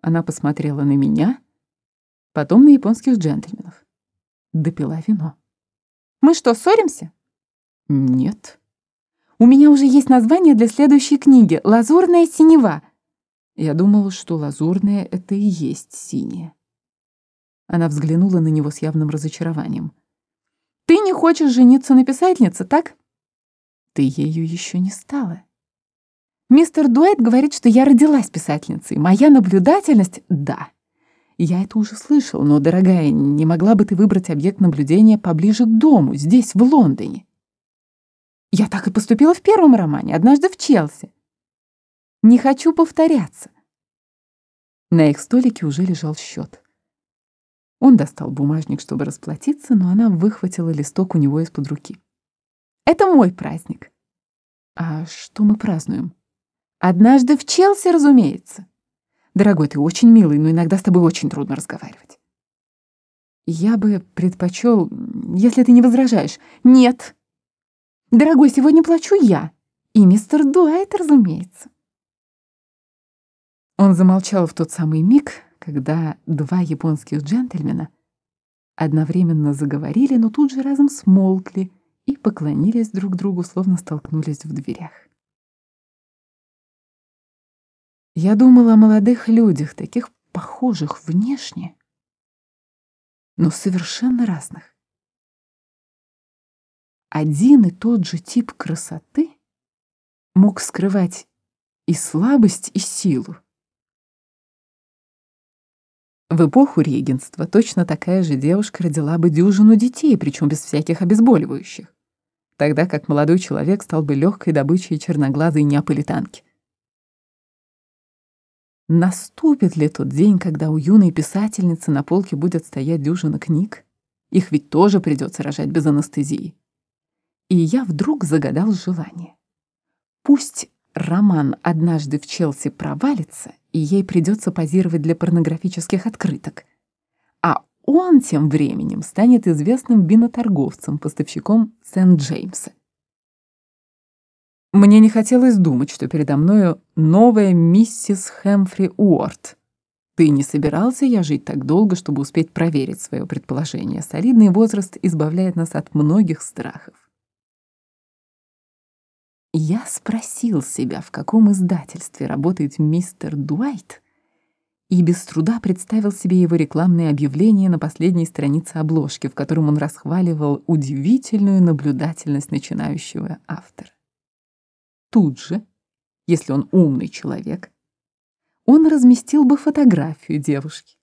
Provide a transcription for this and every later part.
Она посмотрела на меня, потом на японских джентльменов. Допила вино. «Мы что, ссоримся?» «Нет». «У меня уже есть название для следующей книги «Лазурная синева». Я думала, что лазурная — это и есть синяя. Она взглянула на него с явным разочарованием. «Ты не хочешь жениться на писательнице, так?» «Ты ею еще не стала». «Мистер Дуайт говорит, что я родилась писательницей. Моя наблюдательность — да». Я это уже слышал, но, дорогая, не могла бы ты выбрать объект наблюдения поближе к дому, здесь, в Лондоне? Я так и поступила в первом романе, однажды в Челси. Не хочу повторяться. На их столике уже лежал счет. Он достал бумажник, чтобы расплатиться, но она выхватила листок у него из-под руки. «Это мой праздник». «А что мы празднуем?» «Однажды в Челси, разумеется». Дорогой, ты очень милый, но иногда с тобой очень трудно разговаривать. Я бы предпочел, если ты не возражаешь. Нет. Дорогой, сегодня плачу я. И мистер Дуайт, разумеется. Он замолчал в тот самый миг, когда два японских джентльмена одновременно заговорили, но тут же разом смолкли и поклонились друг другу, словно столкнулись в дверях. Я думала о молодых людях, таких похожих внешне, но совершенно разных. Один и тот же тип красоты мог скрывать и слабость, и силу. В эпоху регенства точно такая же девушка родила бы дюжину детей, причем без всяких обезболивающих, тогда как молодой человек стал бы легкой добычей черноглазой неаполитанки. Наступит ли тот день, когда у юной писательницы на полке будет стоять дюжина книг? Их ведь тоже придется рожать без анестезии. И я вдруг загадал желание. Пусть роман «Однажды в Челси» провалится, и ей придется позировать для порнографических открыток. А он тем временем станет известным виноторговцем, поставщиком Сент-Джеймса. Мне не хотелось думать, что передо мною новая миссис Хэмфри Уорд. Ты не собирался я жить так долго, чтобы успеть проверить свое предположение. Солидный возраст избавляет нас от многих страхов. Я спросил себя, в каком издательстве работает мистер Дуайт, и без труда представил себе его рекламное объявление на последней странице обложки, в котором он расхваливал удивительную наблюдательность начинающего автора тут же, если он умный человек, он разместил бы фотографию девушки,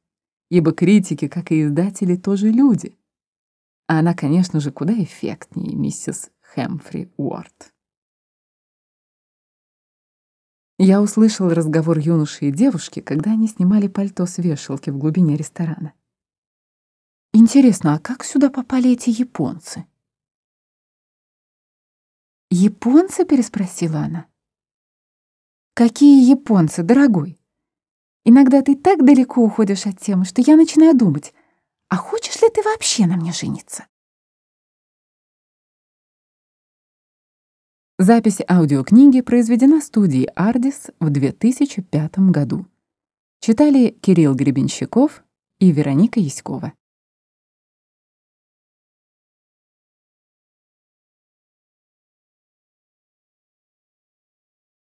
ибо критики, как и издатели, тоже люди. А она, конечно же, куда эффектнее миссис Хэмфри Уорд. Я услышал разговор юноши и девушки, когда они снимали пальто с вешалки в глубине ресторана. Интересно, а как сюда попали эти японцы? «Японцы?» — переспросила она. «Какие японцы, дорогой? Иногда ты так далеко уходишь от темы, что я начинаю думать, а хочешь ли ты вообще на мне жениться?» Запись аудиокниги произведена студией «Ардис» в 2005 году. Читали Кирилл Гребенщиков и Вероника Яськова.